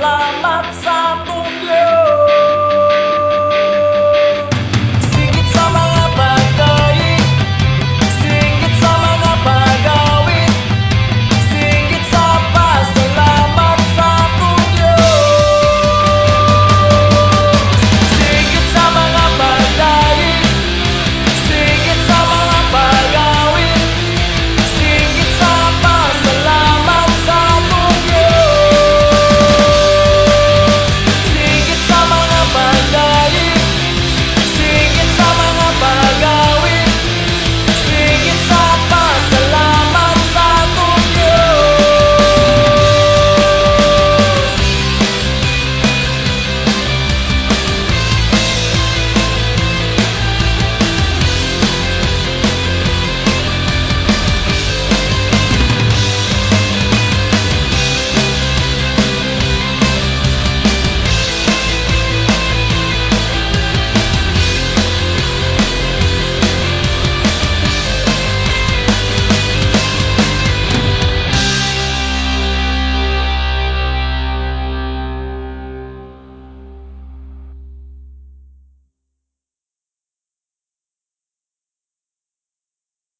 la la.